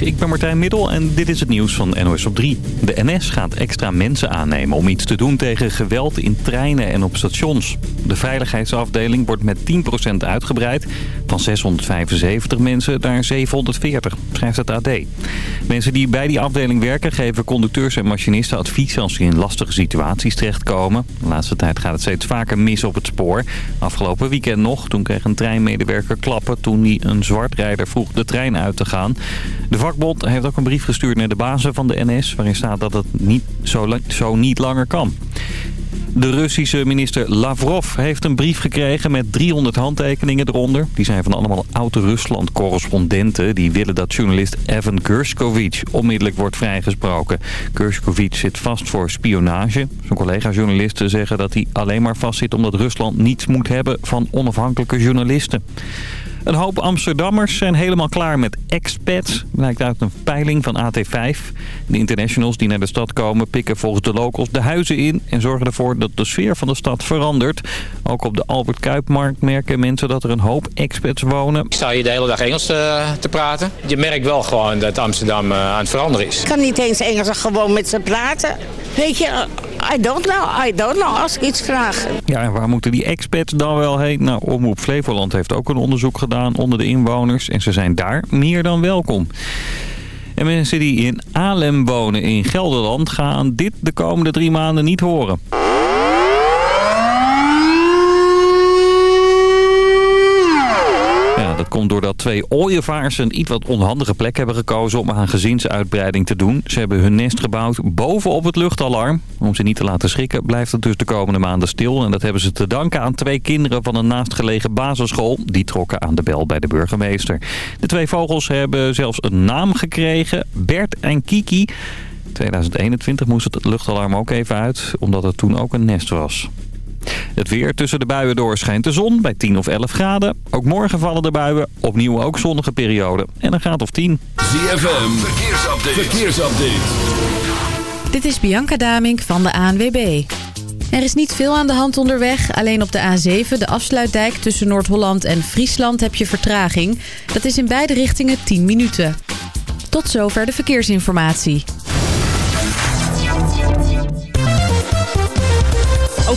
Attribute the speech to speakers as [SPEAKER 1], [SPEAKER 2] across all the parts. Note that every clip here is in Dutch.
[SPEAKER 1] Ik ben Martijn Middel en dit is het nieuws van NOS op 3. De NS gaat extra mensen aannemen om iets te doen tegen geweld in treinen en op stations. De veiligheidsafdeling wordt met 10% uitgebreid. Van 675 mensen naar 740, schrijft het AD. Mensen die bij die afdeling werken geven conducteurs en machinisten advies als ze in lastige situaties terechtkomen. De laatste tijd gaat het steeds vaker mis op het spoor. Afgelopen weekend nog, toen kreeg een treinmedewerker klappen toen hij een zwartrijder vroeg de trein uit te gaan. De vakbond heeft ook een brief gestuurd naar de bazen van de NS... waarin staat dat het niet zo, zo niet langer kan. De Russische minister Lavrov heeft een brief gekregen met 300 handtekeningen eronder. Die zijn van allemaal oud-Rusland-correspondenten. Die willen dat journalist Evan Gershkovich onmiddellijk wordt vrijgesproken. Gershkovich zit vast voor spionage. Zijn collega-journalisten zeggen dat hij alleen maar vastzit omdat Rusland niets moet hebben van onafhankelijke journalisten. Een hoop Amsterdammers zijn helemaal klaar met expats. Blijkt uit een peiling van AT5. De internationals die naar de stad komen pikken volgens de locals de huizen in... en zorgen ervoor dat de sfeer van de stad verandert. Ook op de Albert Kuipmarkt merken mensen dat er een hoop expats wonen.
[SPEAKER 2] Ik sta hier de hele dag Engels uh, te praten. Je merkt wel gewoon dat Amsterdam uh, aan het veranderen is.
[SPEAKER 3] Ik kan niet eens Engels gewoon met ze praten. Weet je, I don't know, I don't know, als ik iets vraag.
[SPEAKER 1] Ja, en waar moeten die expats dan wel heen? Nou, Omroep Flevoland heeft ook een onderzoek gedaan onder de inwoners. En ze zijn daar meer dan welkom. En mensen die in Alem wonen in Gelderland gaan dit de komende drie maanden niet horen. Dat komt doordat twee ooievaars een iets wat onhandige plek hebben gekozen om aan gezinsuitbreiding te doen. Ze hebben hun nest gebouwd bovenop het luchtalarm. Om ze niet te laten schrikken blijft het dus de komende maanden stil. En dat hebben ze te danken aan twee kinderen van een naastgelegen basisschool. Die trokken aan de bel bij de burgemeester. De twee vogels hebben zelfs een naam gekregen. Bert en Kiki. 2021 moest het luchtalarm ook even uit, omdat het toen ook een nest was. Het weer tussen de buien door schijnt de zon bij 10 of 11 graden. Ook morgen vallen de buien. Opnieuw ook zonnige periode. En een graad of 10.
[SPEAKER 4] ZFM, verkeersupdate. verkeersupdate.
[SPEAKER 5] Dit is Bianca Damink van de ANWB. Er is niet veel aan de hand onderweg. Alleen op de A7, de afsluitdijk tussen Noord-Holland en Friesland, heb je vertraging. Dat is in beide richtingen 10 minuten. Tot zover de verkeersinformatie.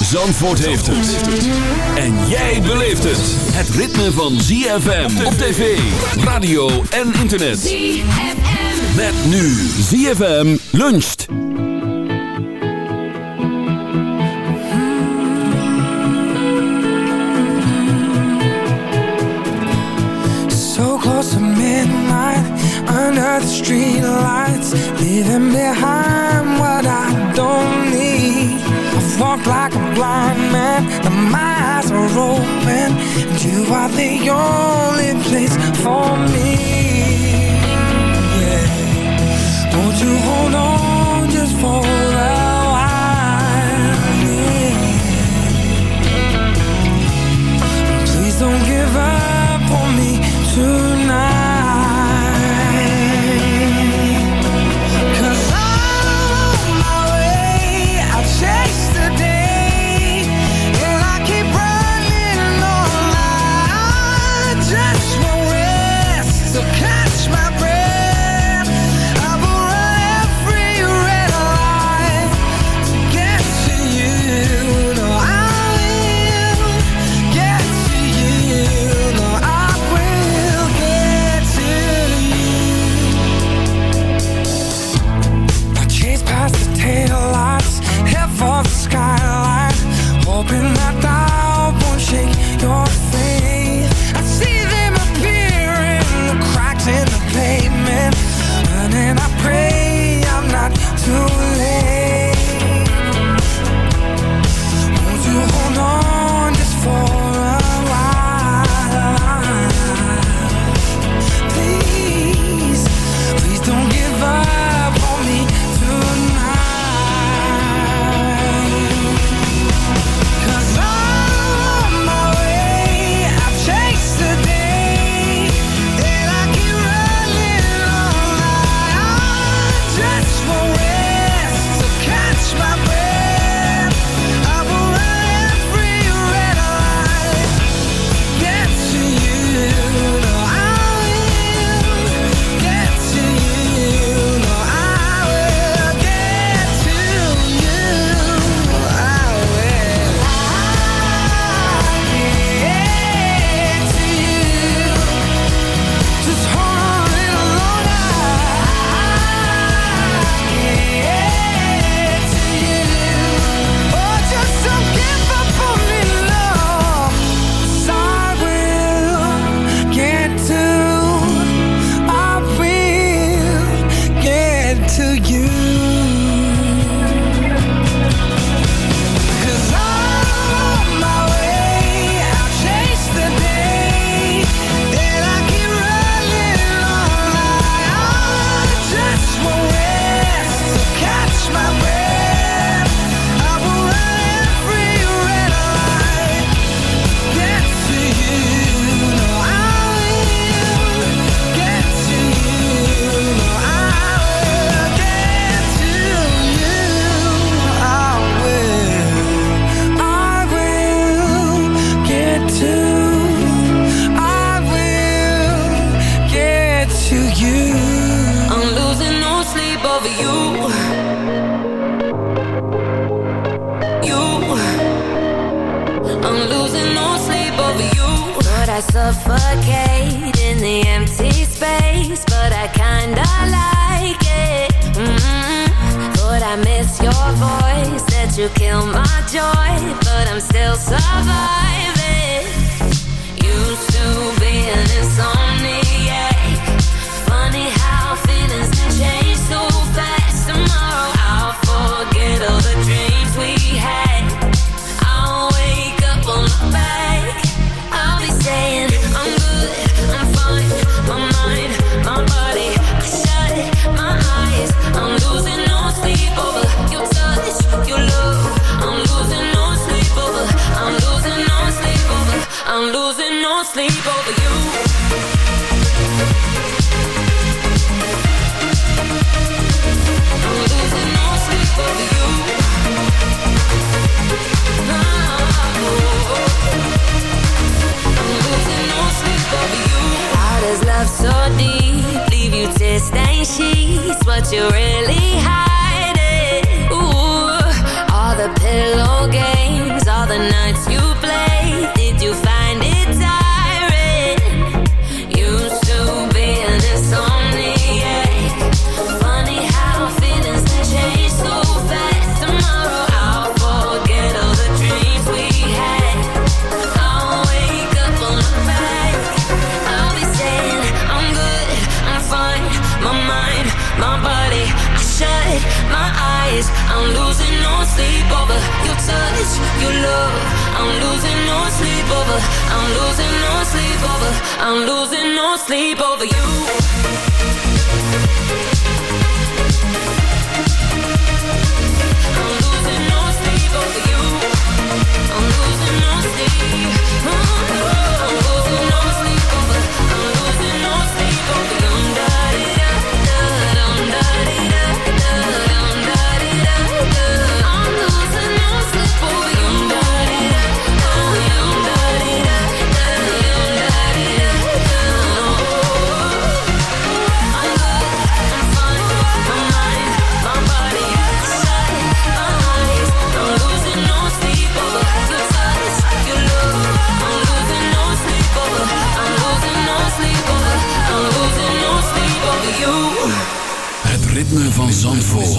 [SPEAKER 4] Zandvoort heeft het. En jij beleeft het. Het ritme van ZFM op tv, radio en internet. ZFM. Met nu ZFM luncht.
[SPEAKER 6] So close to midnight, under the street lights. Leaving behind what I don't need. Walk like a blind man. And my eyes are open. And you are the only place for me van Zandvoort.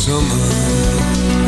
[SPEAKER 6] summer.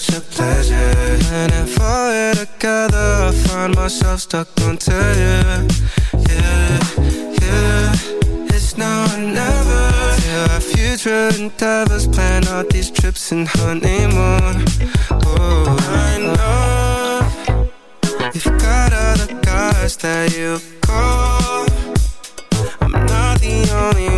[SPEAKER 6] such a
[SPEAKER 7] pleasure And if I were together I find
[SPEAKER 8] myself stuck onto you Yeah, yeah. It's now or never. Yeah, our future endeavors Plan out these trips and honeymoon. Oh, I know. You've got other guys that you call. I'm not the only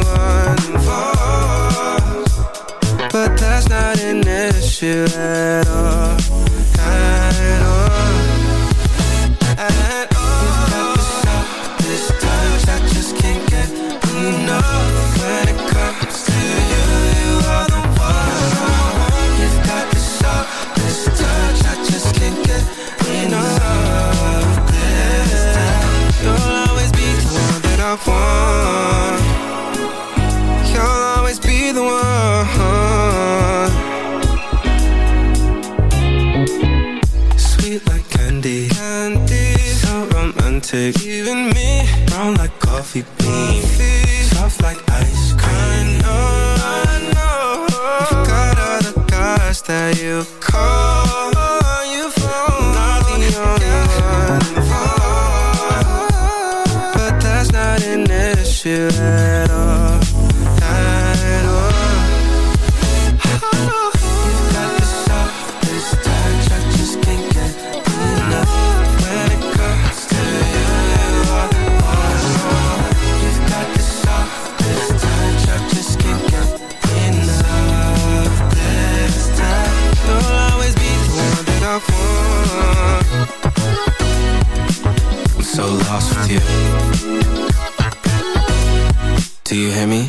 [SPEAKER 8] Do you hear me?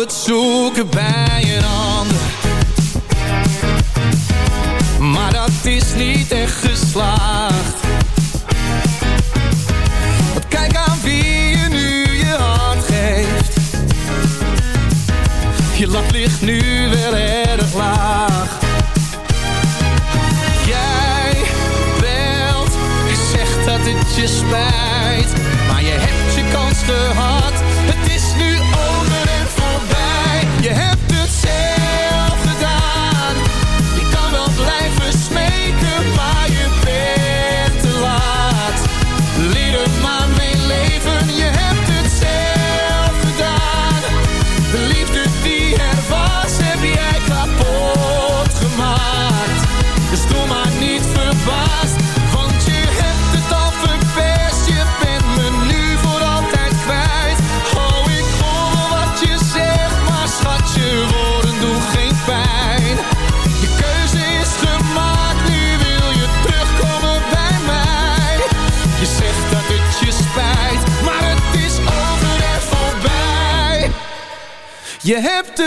[SPEAKER 9] het zoeken bij een ander. Maar dat is niet echt geslaagd. Want kijk aan wie je nu je hart geeft. Je lap ligt nu wel erg laag. Jij belt, je zegt dat het je spijt. Maar je hebt je kans gehad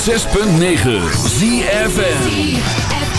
[SPEAKER 10] 106.9 ZFN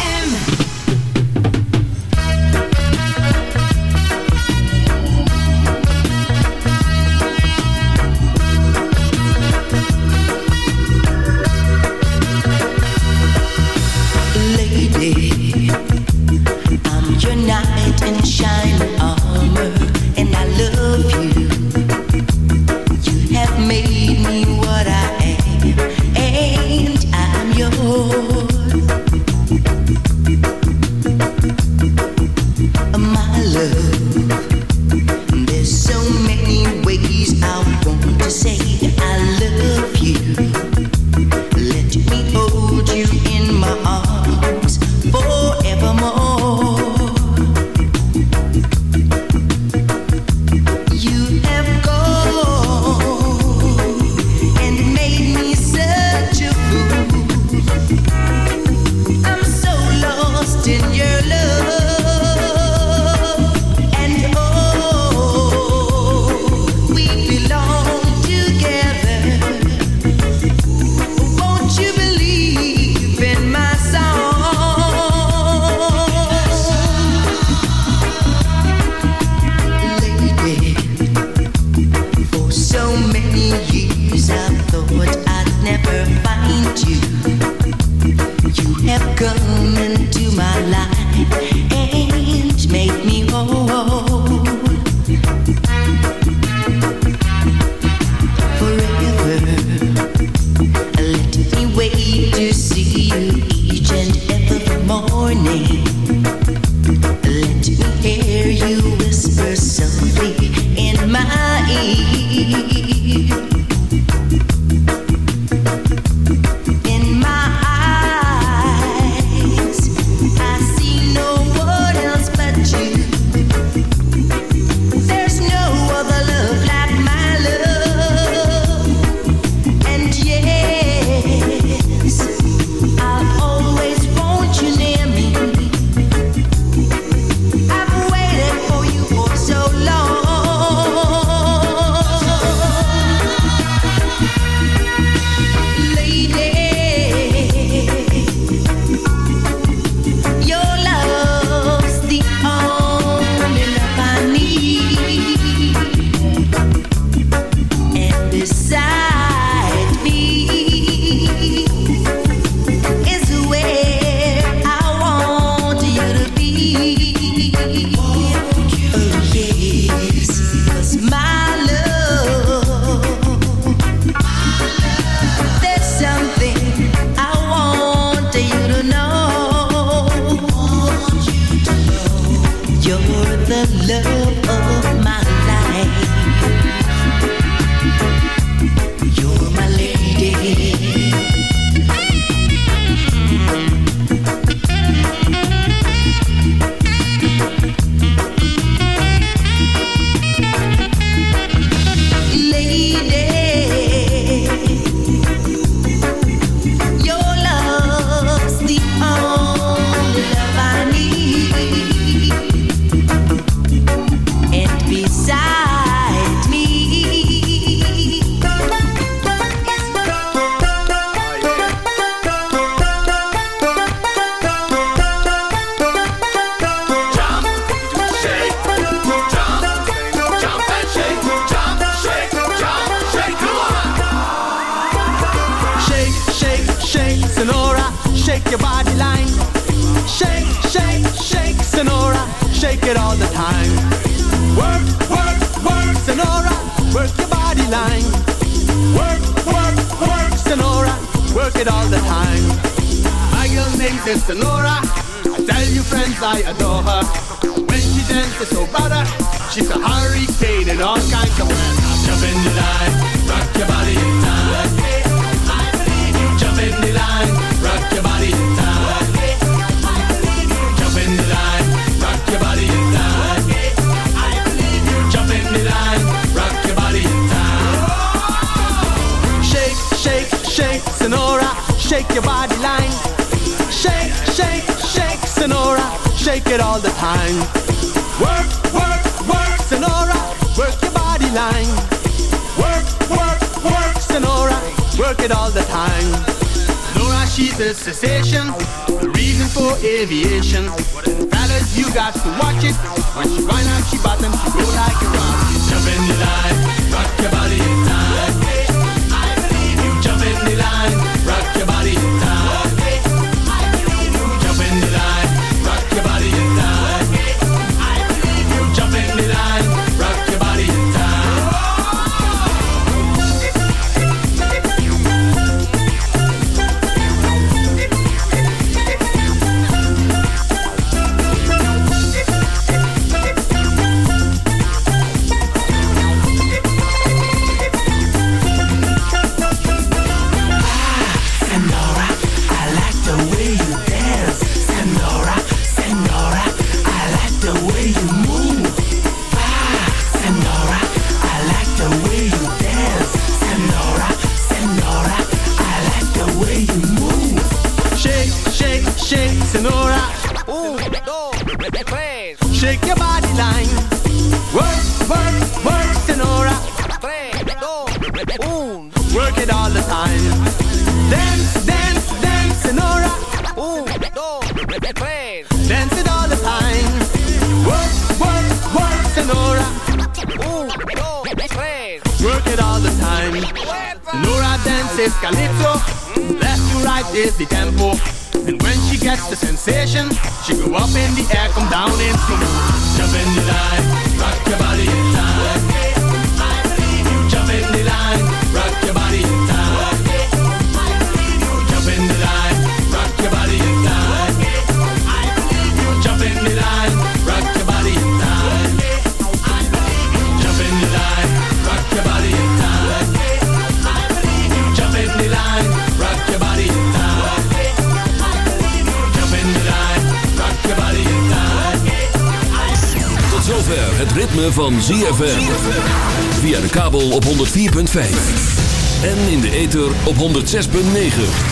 [SPEAKER 4] 6.9,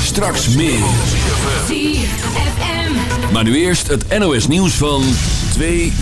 [SPEAKER 4] Straks meer. Maar nu eerst het NOS nieuws van 2